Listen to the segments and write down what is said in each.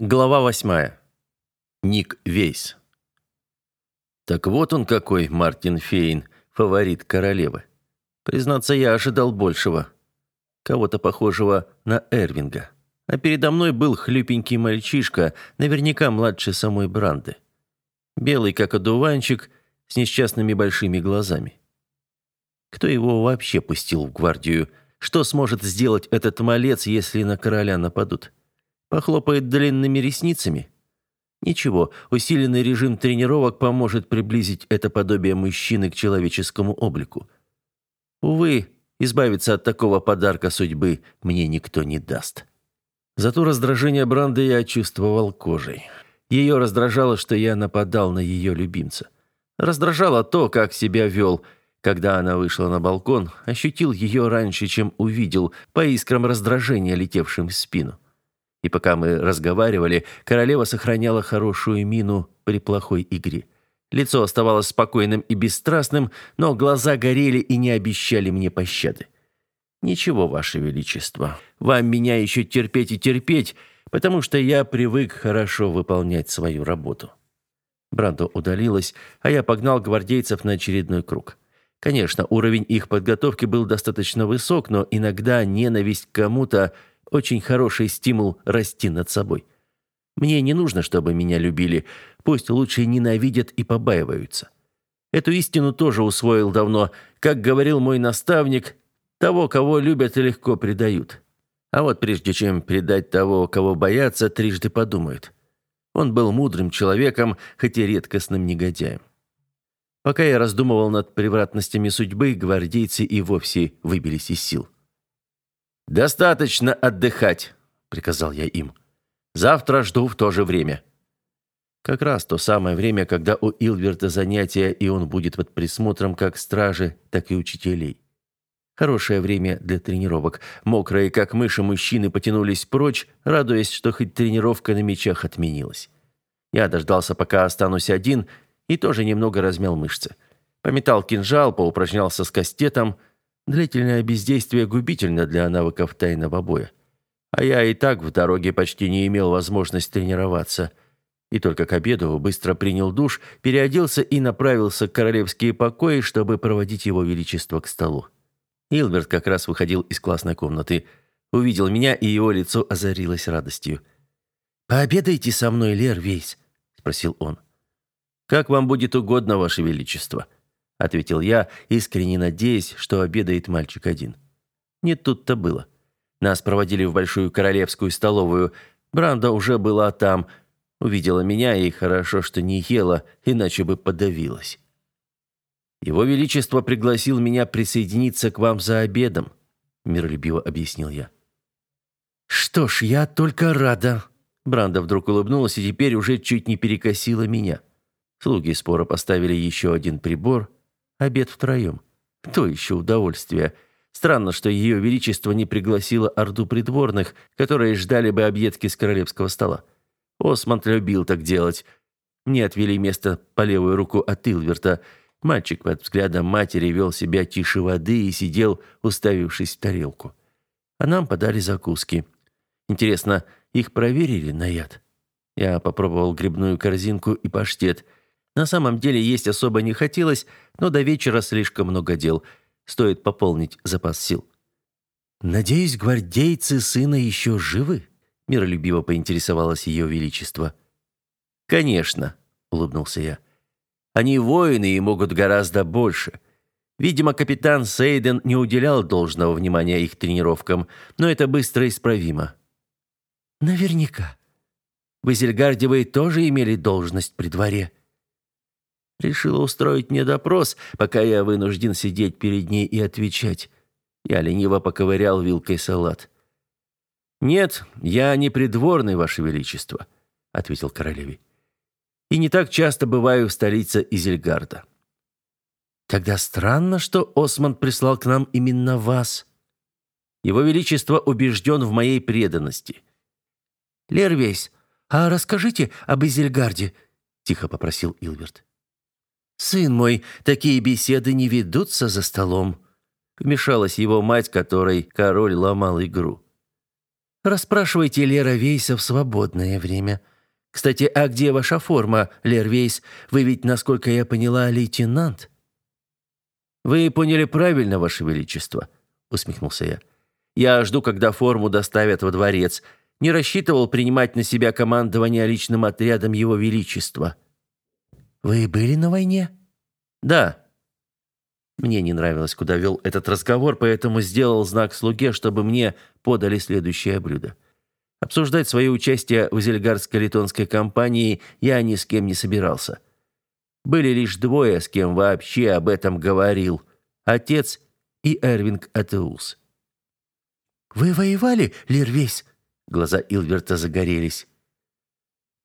Глава восьмая. Ник Вейс. Так вот он какой, Мартин Фейн, фаворит королевы. Признаться, я ожидал большего. Кого-то похожего на Эрвинга. А передо мной был хлюпенький мальчишка, наверняка младше самой Бранды. Белый, как одуванчик, с несчастными большими глазами. Кто его вообще пустил в гвардию? Что сможет сделать этот малец, если на короля нападут? Похлопает длинными ресницами? Ничего, усиленный режим тренировок поможет приблизить это подобие мужчины к человеческому облику. Увы, избавиться от такого подарка судьбы мне никто не даст. Зато раздражение Бранды я чувствовал кожей. Ее раздражало, что я нападал на ее любимца. Раздражало то, как себя вел. Когда она вышла на балкон, ощутил ее раньше, чем увидел, по искрам раздражения, летевшим в спину. И пока мы разговаривали, королева сохраняла хорошую мину при плохой игре. Лицо оставалось спокойным и бесстрастным, но глаза горели и не обещали мне пощады. «Ничего, Ваше Величество, вам меня еще терпеть и терпеть, потому что я привык хорошо выполнять свою работу». Брандо удалилась, а я погнал гвардейцев на очередной круг. Конечно, уровень их подготовки был достаточно высок, но иногда ненависть к кому-то – очень хороший стимул расти над собой. Мне не нужно, чтобы меня любили. Пусть лучше ненавидят и побаиваются. Эту истину тоже усвоил давно. Как говорил мой наставник, того, кого любят, легко предают. А вот прежде чем предать того, кого боятся, трижды подумают. Он был мудрым человеком, хоть и редкостным негодяем. Пока я раздумывал над превратностями судьбы, гвардейцы и вовсе выбились из сил. «Достаточно отдыхать», — приказал я им. «Завтра жду в то же время». Как раз то самое время, когда у Илверта занятия, и он будет под присмотром как стражи, так и учителей. Хорошее время для тренировок. Мокрые, как мыши, мужчины потянулись прочь, радуясь, что хоть тренировка на мечах отменилась. Я дождался, пока останусь один, и тоже немного размял мышцы. Пометал кинжал, поупражнялся с кастетом — Длительное бездействие губительно для навыков тайного боя. А я и так в дороге почти не имел возможности тренироваться. И только к обеду быстро принял душ, переоделся и направился к королевские покои, чтобы проводить его величество к столу. Илберт как раз выходил из классной комнаты. Увидел меня, и его лицо озарилось радостью. «Пообедайте со мной, Лер Вейс», — спросил он. «Как вам будет угодно, ваше величество», — ответил я, искренне надеясь, что обедает мальчик один. Не тут-то было. Нас проводили в большую королевскую столовую. Бранда уже была там, увидела меня и хорошо, что не ела, иначе бы подавилась. Его величество пригласил меня присоединиться к вам за обедом, миролюбиво объяснил я. Что ж, я только рада. Бранда вдруг улыбнулась и теперь уже чуть не перекосила меня. Слуги споро поставили еще один прибор, Обед втроем. То еще удовольствие. Странно, что ее величество не пригласило орду придворных, которые ждали бы объедки с королевского стола. Осмонд любил так делать. Мне отвели место по левую руку от Илверта. Мальчик под взглядом матери вел себя тише воды и сидел, уставившись в тарелку. А нам подали закуски. Интересно, их проверили на яд? Я попробовал грибную корзинку и паштет – на самом деле есть особо не хотелось, но до вечера слишком много дел. Стоит пополнить запас сил. «Надеюсь, гвардейцы сына еще живы?» – миролюбиво поинтересовалось ее величество. «Конечно», – улыбнулся я. «Они воины и могут гораздо больше». Видимо, капитан Сейден не уделял должного внимания их тренировкам, но это быстро исправимо. «Наверняка. В Изельгарде вы тоже имели должность при дворе?» Решила устроить мне допрос, пока я вынужден сидеть перед ней и отвечать. Я лениво поковырял вилкой салат. «Нет, я не придворный, Ваше Величество», — ответил королеве. «И не так часто бываю в столице Изельгарда». «Тогда странно, что Осмонд прислал к нам именно вас». «Его Величество убежден в моей преданности». «Лервейс, а расскажите об Изельгарде», — тихо попросил Илверт. «Сын мой, такие беседы не ведутся за столом», — вмешалась его мать, которой король ломал игру. Расспрашивайте Лера Вейса в свободное время. Кстати, а где ваша форма, Лер Вейс? Вы ведь, насколько я поняла, лейтенант?» «Вы поняли правильно, Ваше Величество», — усмехнулся я. «Я жду, когда форму доставят во дворец. Не рассчитывал принимать на себя командование личным отрядом Его Величества». «Вы были на войне?» «Да». Мне не нравилось, куда вел этот разговор, поэтому сделал знак слуге, чтобы мне подали следующее блюдо. Обсуждать свое участие в Зельгарско-Литонской кампании я ни с кем не собирался. Были лишь двое, с кем вообще об этом говорил. Отец и Эрвинг Атеус. «Вы воевали, Лервейс?» Глаза Илверта загорелись.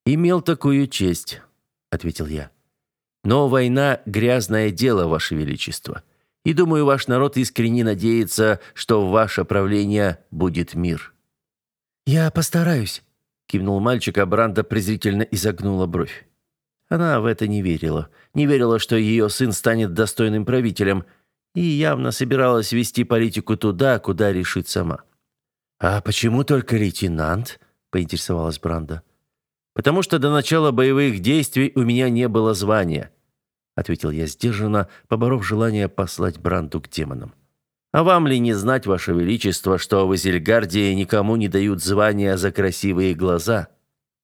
«Имел такую честь», — ответил я. «Но война — грязное дело, Ваше Величество. И думаю, ваш народ искренне надеется, что в ваше правление будет мир». «Я постараюсь», — кивнул мальчик, а Бранда презрительно изогнула бровь. Она в это не верила. Не верила, что ее сын станет достойным правителем, и явно собиралась вести политику туда, куда решит сама. «А почему только лейтенант?» — поинтересовалась Бранда. «Потому что до начала боевых действий у меня не было звания», — ответил я сдержанно, поборов желание послать Бранду к демонам. «А вам ли не знать, Ваше Величество, что в Изельгардии никому не дают звания за красивые глаза?»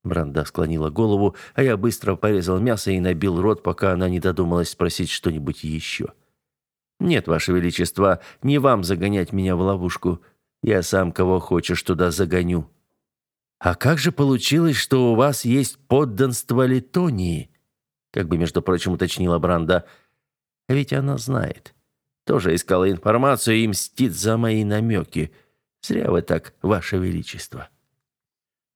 Бранда склонила голову, а я быстро порезал мясо и набил рот, пока она не додумалась спросить что-нибудь еще. «Нет, Ваше Величество, не вам загонять меня в ловушку. Я сам кого хочешь туда загоню». «А как же получилось, что у вас есть подданство Литонии?» Как бы, между прочим, уточнила Бранда. «Ведь она знает. Тоже искала информацию и мстит за мои намеки. Зря вы так, Ваше Величество».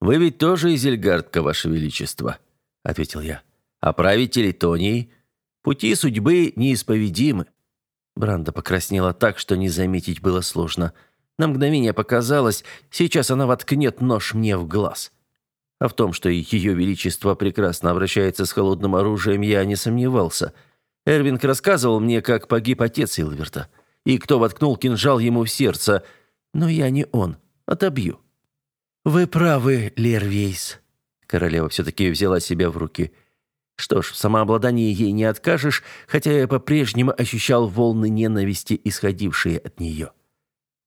«Вы ведь тоже из Эльгардка, Ваше Величество», — ответил я. «А правите Литонией? Пути судьбы неисповедимы». Бранда покраснела так, что не заметить было сложно. На мгновение показалось, сейчас она воткнет нож мне в глаз. А в том, что ее величество прекрасно обращается с холодным оружием, я не сомневался. Эрвинг рассказывал мне, как погиб отец Илверта, и кто воткнул кинжал ему в сердце. Но я не он. Отобью. «Вы правы, Лервейс». Королева все-таки взяла себя в руки. Что ж, в самообладании ей не откажешь, хотя я по-прежнему ощущал волны ненависти, исходившие от нее.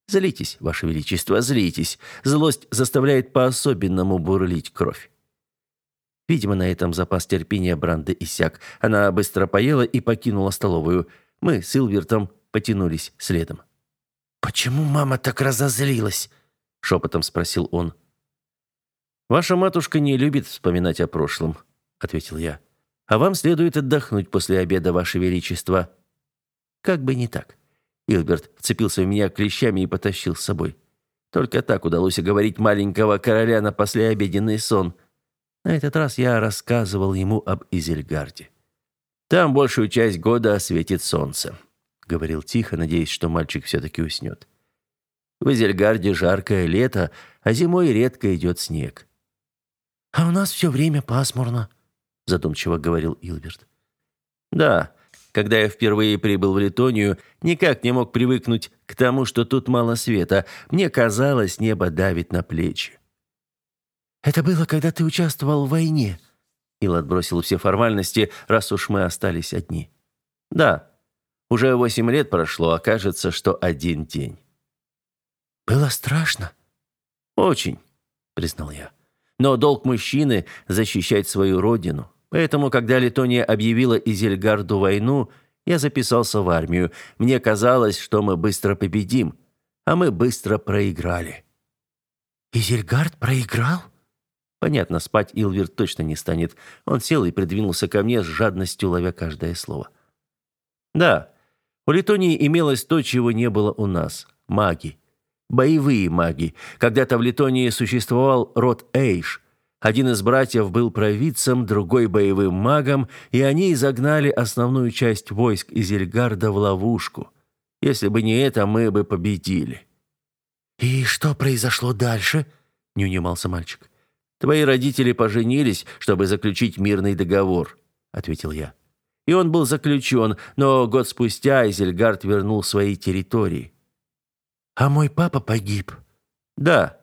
Злитесь, Ваше Величество, злитесь. Злость заставляет по-особенному бурлить кровь. Видимо, на этом запас терпения Бранды иссяк. Она быстро поела и покинула столовую. Мы с Илвертом потянулись следом. «Почему мама так разозлилась?» — шепотом спросил он. «Ваша матушка не любит вспоминать о прошлом», — ответил я. «А вам следует отдохнуть после обеда, Ваше Величество». Как бы не так. Илберт вцепился в меня клещами и потащил с собой. Только так удалось уговорить маленького короля на послеобеденный сон. На этот раз я рассказывал ему об Изельгарде. «Там большую часть года светит солнце», — говорил тихо, надеясь, что мальчик все-таки уснет. «В Изельгарде жаркое лето, а зимой редко идет снег. «А у нас все время пасмурно», — задумчиво говорил Илберт. «Да, когда я впервые прибыл в Литонию, никак не мог привыкнуть к тому, что тут мало света. Мне казалось, небо давит на плечи». «Это было, когда ты участвовал в войне?» Ил отбросил все формальности, раз уж мы остались одни. «Да, уже восемь лет прошло, а кажется, что один день». «Было страшно?» «Очень», — признал я. Но долг мужчины – защищать свою родину. Поэтому, когда Литония объявила Изельгарду войну, я записался в армию. Мне казалось, что мы быстро победим, а мы быстро проиграли. «Изельгард проиграл?» Понятно, спать Илвер точно не станет. Он сел и придвинулся ко мне с жадностью, ловя каждое слово. «Да, у Литонии имелось то, чего не было у нас – маги. Боевые маги. Когда-то в Литонии существовал род Эйш. Один из братьев был провидцем, другой боевым магом, и они изогнали основную часть войск из Эльгарда в ловушку. Если бы не это, мы бы победили. «И что произошло дальше?» – не унимался мальчик. «Твои родители поженились, чтобы заключить мирный договор», – ответил я. И он был заключен, но год спустя Изельгард вернул свои территории. «А мой папа погиб». «Да».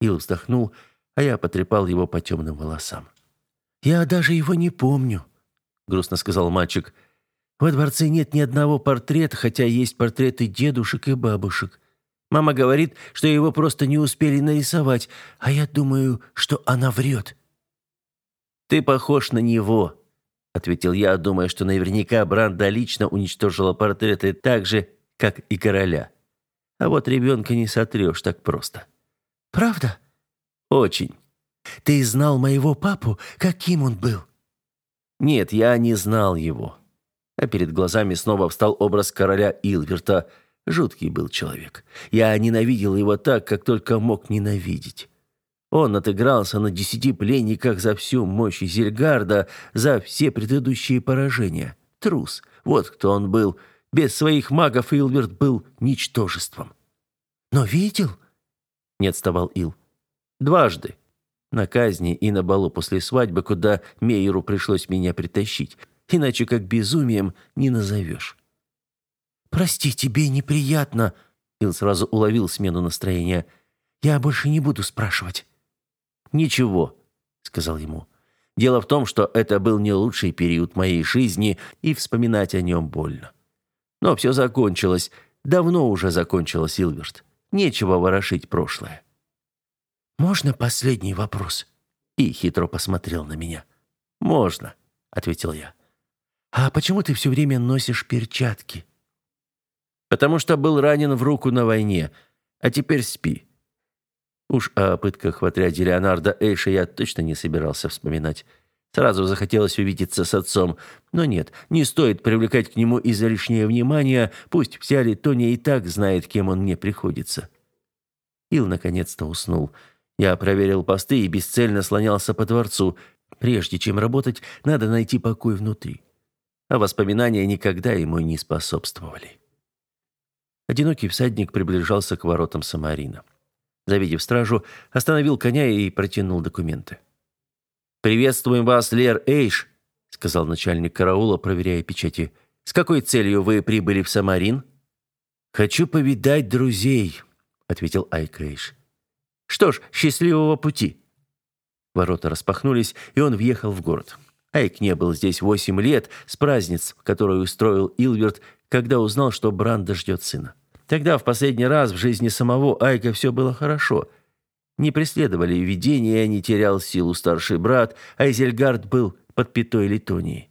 Ил вздохнул, а я потрепал его по темным волосам. «Я даже его не помню», — грустно сказал мальчик. «Во дворце нет ни одного портрета, хотя есть портреты дедушек и бабушек. Мама говорит, что его просто не успели нарисовать, а я думаю, что она врет». «Ты похож на него», — ответил я, думая, что наверняка Бранда лично уничтожила портреты так же, как и короля. А вот ребенка не сотрешь так просто. «Правда?» «Очень». «Ты знал моего папу? Каким он был?» «Нет, я не знал его». А перед глазами снова встал образ короля Илверта. Жуткий был человек. Я ненавидел его так, как только мог ненавидеть. Он отыгрался на десяти пленниках за всю мощь Зельгарда, за все предыдущие поражения. Трус. Вот кто он был. Без своих магов Илверт был ничтожеством. «Но видел?» — не отставал Ил. «Дважды. На казни и на балу после свадьбы, куда Мейеру пришлось меня притащить. Иначе как безумием не назовешь». «Прости, тебе неприятно», — Ил сразу уловил смену настроения. «Я больше не буду спрашивать». «Ничего», — сказал ему. «Дело в том, что это был не лучший период моей жизни, и вспоминать о нем больно. Но все закончилось, давно уже закончилось, Силверт. Нечего ворошить прошлое». «Можно последний вопрос?» И хитро посмотрел на меня. «Можно», — ответил я. «А почему ты все время носишь перчатки?» «Потому что был ранен в руку на войне, а теперь спи. Уж о пытках в отряде Леонарда Эйша я точно не собирался вспоминать. Сразу захотелось увидеться с отцом. Но нет, не стоит привлекать к нему излишнее внимание, пусть вся Литония и так знает, кем он мне приходится. Ил наконец-то уснул. Я проверил посты и бесцельно слонялся по дворцу. Прежде чем работать, надо найти покой внутри. А воспоминания никогда ему не способствовали. Одинокий всадник приближался к воротам Самарина. Завидев стражу, остановил коня и протянул документы. «Приветствуем вас, Лер Эйш», — сказал начальник караула, проверяя печати. «С какой целью вы прибыли в Самарин?» «Хочу повидать друзей», — ответил Айк Эйш. «Что ж, счастливого пути». Ворота распахнулись, и он въехал в город. Айк не был здесь восемь лет с праздниц, которые устроил Илверт, когда узнал, что Бранда ждет сына. Тогда в последний раз в жизни самого Айка все было хорошо. Не преследовали видения, не терял силу старший брат, а Изельгард был под пятой Литонии.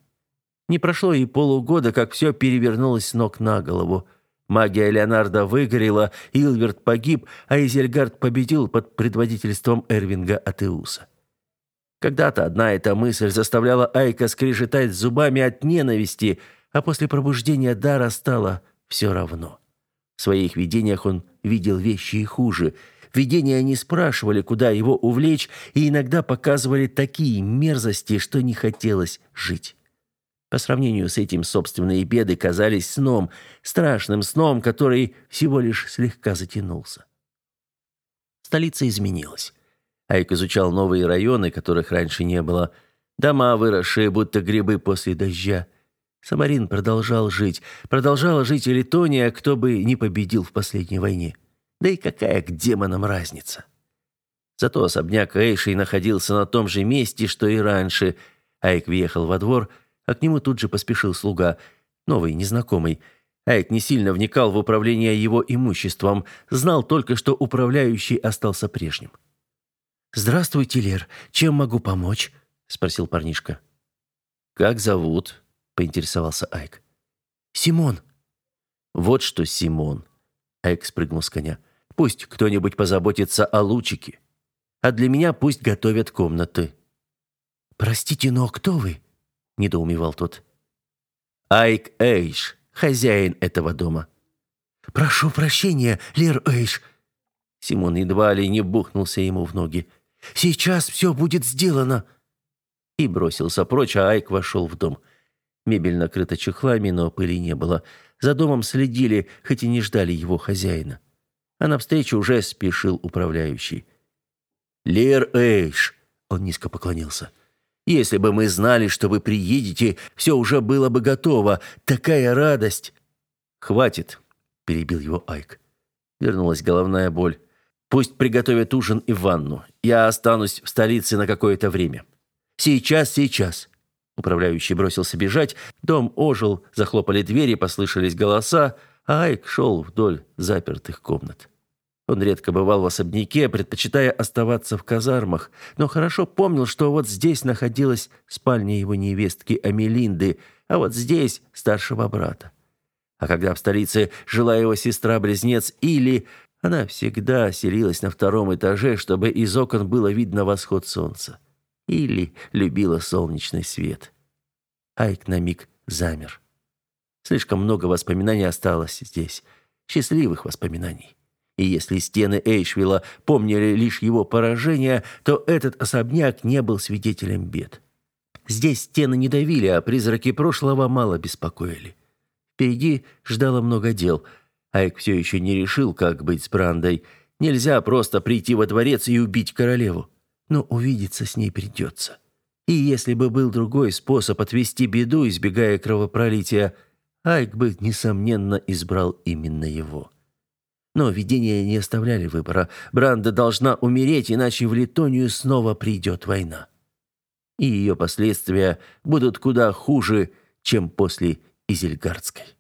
Не прошло и полугода, как все перевернулось с ног на голову. Магия Леонардо выгорела, Илверт погиб, а Изельгард победил под предводительством Эрвинга Атеуса. Когда-то одна эта мысль заставляла Айка скрежетать зубами от ненависти, а после пробуждения дара стало все равно. В своих видениях он видел вещи и хуже. Видения не спрашивали, куда его увлечь, и иногда показывали такие мерзости, что не хотелось жить. По сравнению с этим собственные беды казались сном, страшным сном, который всего лишь слегка затянулся. Столица изменилась. Айк изучал новые районы, которых раньше не было. Дома, выросшие, будто грибы после дождя – Самарин продолжал жить. Продолжала жить и Литония, кто бы не победил в последней войне. Да и какая к демонам разница? Зато особняк Эйшей находился на том же месте, что и раньше. Айк въехал во двор, а к нему тут же поспешил слуга, новый, незнакомый. Айк не сильно вникал в управление его имуществом, знал только, что управляющий остался прежним. «Здравствуйте, Лер. Чем могу помочь?» – спросил парнишка. «Как зовут?» поинтересовался Айк. Симон. Вот что, Симон. Айк спрыгнул с коня. Пусть кто-нибудь позаботится о лучике. А для меня пусть готовят комнаты. Простите, но кто вы? Недоумевал тот. Айк Эйш, хозяин этого дома. Прошу прощения, Лер Эйш. Симон едва ли не бухнулся ему в ноги. Сейчас все будет сделано. И бросился прочь, а Айк вошел в дом. Мебель накрыта чехлами, но пыли не было. За домом следили, хоть и не ждали его хозяина. А навстречу уже спешил управляющий. «Лер Эйш!» — он низко поклонился. «Если бы мы знали, что вы приедете, все уже было бы готово. Такая радость!» «Хватит!» — перебил его Айк. Вернулась головная боль. Пусть приготовят ужин и ванну. Я останусь в столице на какое-то время. Сейчас, сейчас. Управляющий бросился бежать, дом ожил, захлопали двери, послышались голоса, а Айк шел вдоль запертых комнат. Он редко бывал в особняке, предпочитая оставаться в казармах, но хорошо помнил, что вот здесь находилась спальня его невестки Амелинды, а вот здесь старшего брата. А когда в столице жила его сестра-близнец Или, она всегда селилась на втором этаже, чтобы из окон было видно восход солнца. Или любила солнечный свет. Айк на миг замер. Слишком много воспоминаний осталось здесь, счастливых воспоминаний. И если стены Эйшвилла помнили лишь его поражение, то этот особняк не был свидетелем бед. Здесь стены не давили, а призраки прошлого мало беспокоили. Впереди ждало много дел. Айк все еще не решил, как быть с Брандой. Нельзя просто прийти во дворец и убить королеву. Но увидеться с ней придется. И если бы был другой способ отвести беду, избегая кровопролития, Айк бы, несомненно, избрал именно его. Но видения не оставляли выбора. Бранда должна умереть, иначе в Литонию снова придет война. И ее последствия будут куда хуже, чем после Изельгардской.